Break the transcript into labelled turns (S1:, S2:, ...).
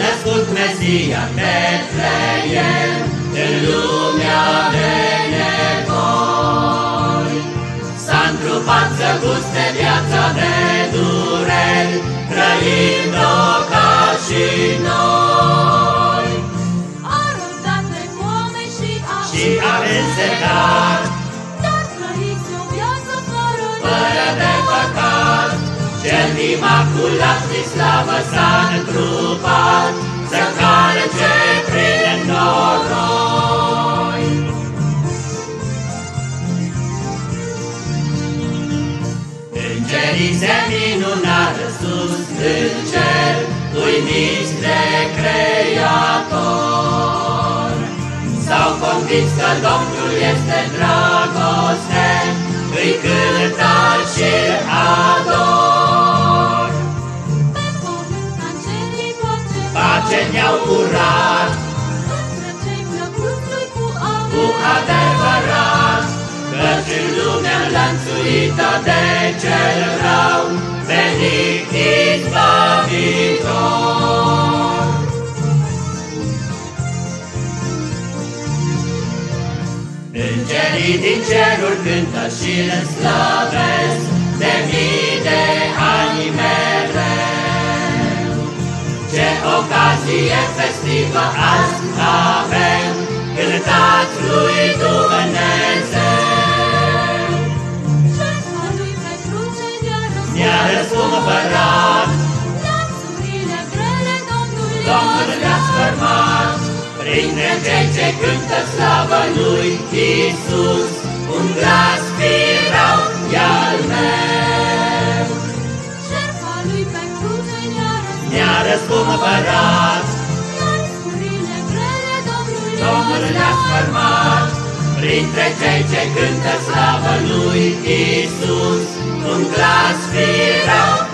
S1: născut Mesia Betleem, în lumea de nevoi. S-a întrupat să guste viața de dureri, trăind-o ca și noi.
S2: A răbdat de foame și a
S1: Și a însetat,
S2: Dar trăiți o viață fără
S1: fără de păcat, cel imaculat din slavă s-a întrupat, Îngerii se minunară sus în cer, uimiți de Creator. S-au convins că Domnul este dragoste, îi cântă și ador.
S2: Pe pământ angelii pace
S1: Pace ne-au curat lumea înlănțuită de cel rău, venit izbăvitor. Îngerii din ceruri cântă și îl slăvesc, de mii de ani mereu. Ce ocazie festivă azi printre cei ce cântă slavă lui Isus, un glas firau e al meu.
S2: Jertfa lui pe cruce ne-a
S1: Ne-a răscumpărat,
S2: Lanțurile grele Domnul
S1: Domnul ne-a sfărmat, printre cei ce cântă slavă lui Isus, un glas firau